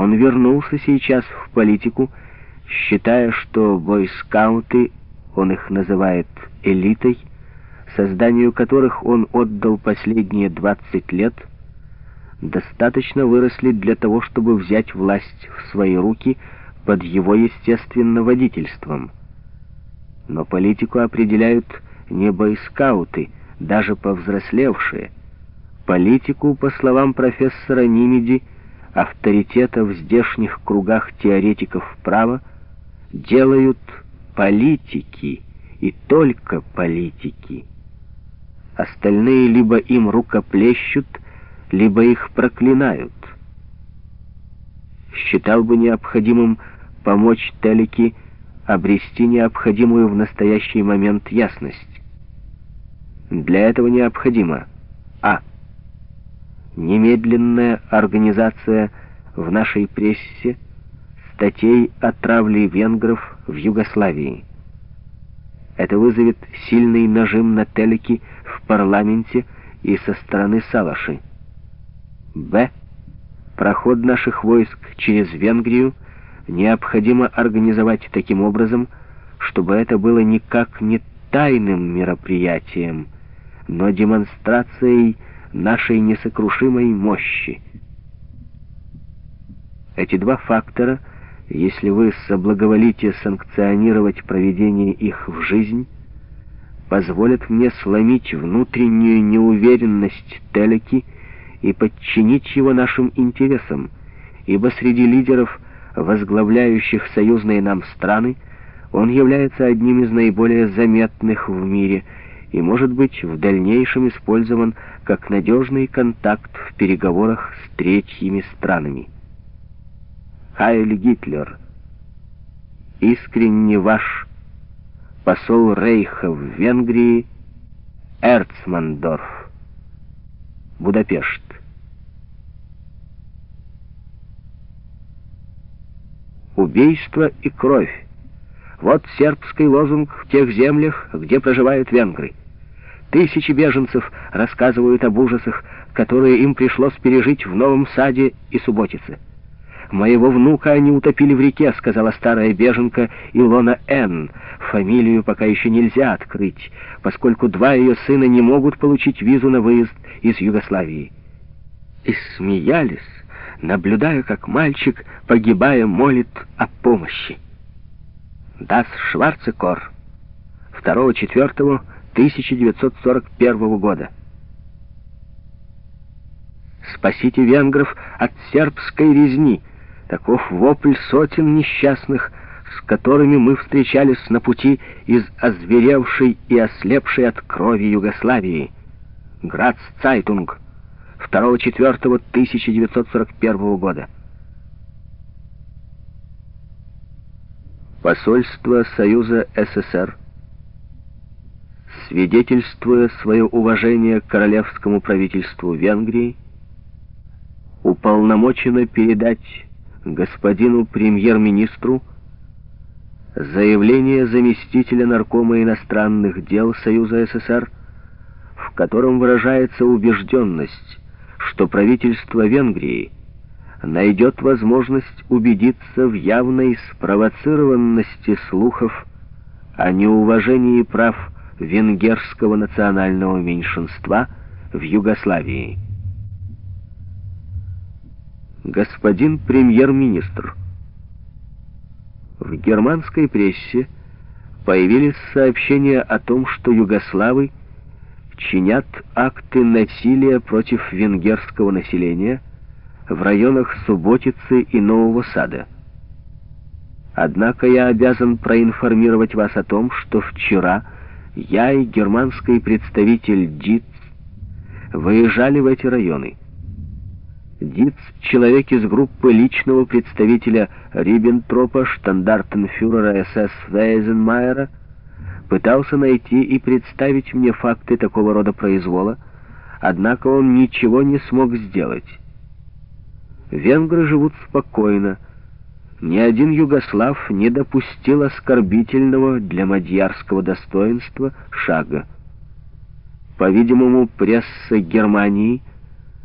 Он вернулся сейчас в политику, считая, что бойскауты, он их называет элитой, созданию которых он отдал последние 20 лет, достаточно выросли для того, чтобы взять власть в свои руки под его естественным водительством. Но политику определяют не бойскауты, даже повзрослевшие. Политику, по словам профессора Нимеди, авторитета в здешних кругах теоретиков права, делают политики и только политики. Остальные либо им рукоплещут, либо их проклинают. Считал бы необходимым помочь Телеки обрести необходимую в настоящий момент ясность. Для этого необходимо а. Немедленная организация в нашей прессе статей о травле венгров в Югославии. Это вызовет сильный нажим на телеки в парламенте и со стороны Салаши. Б. Проход наших войск через Венгрию необходимо организовать таким образом, чтобы это было никак не тайным мероприятием, но демонстрацией нашей несокрушимой мощи. Эти два фактора, если вы соблаговолите санкционировать проведение их в жизнь, позволят мне сломить внутреннюю неуверенность Телеки и подчинить его нашим интересам, ибо среди лидеров, возглавляющих союзные нам страны, он является одним из наиболее заметных в мире и может быть в дальнейшем использован как надежный контакт в переговорах с третьими странами. Хайль Гитлер. Искренне ваш посол Рейха в Венгрии Эрцмандорф. Будапешт. Убийство и кровь. Вот сербский лозунг в тех землях, где проживают венгры. Тысячи беженцев рассказывают об ужасах, которые им пришлось пережить в Новом Саде и Субботице. «Моего внука они утопили в реке», — сказала старая беженка Илона Н. Фамилию пока еще нельзя открыть, поскольку два ее сына не могут получить визу на выезд из Югославии. И смеялись, наблюдая, как мальчик, погибая, молит о помощи. Дас Шварцекор, 2-4 1941 года. «Спасите венгров от сербской резни!» Таков вопль сотен несчастных, с которыми мы встречались на пути из озверевшей и ослепшей от крови Югославии. Грац Цайтунг, 2-4-1941 года. Посольство Союза СССР свидетельствуя свое уважение королевскому правительству Венгрии, уполномочено передать господину премьер-министру заявление заместителя наркома иностранных дел Союза СССР, в котором выражается убежденность, что правительство Венгрии найдет возможность убедиться в явной спровоцированности слухов о неуважении прав венгерского национального меньшинства в Югославии. Господин премьер-министр, в германской прессе появились сообщения о том, что югославы чинят акты насилия против венгерского населения в районах Субботицы и Нового Сада. Однако я обязан проинформировать вас о том, что вчера я и германский представитель ДИЦ выезжали в эти районы. ДИЦ — человек из группы личного представителя Риббентропа, штандартенфюрера СС Вейзенмайера, пытался найти и представить мне факты такого рода произвола, однако он ничего не смог сделать. Венгры живут спокойно, ни один югослав не допустил оскорбительного для мадьярского достоинства шага. По-видимому, пресса Германии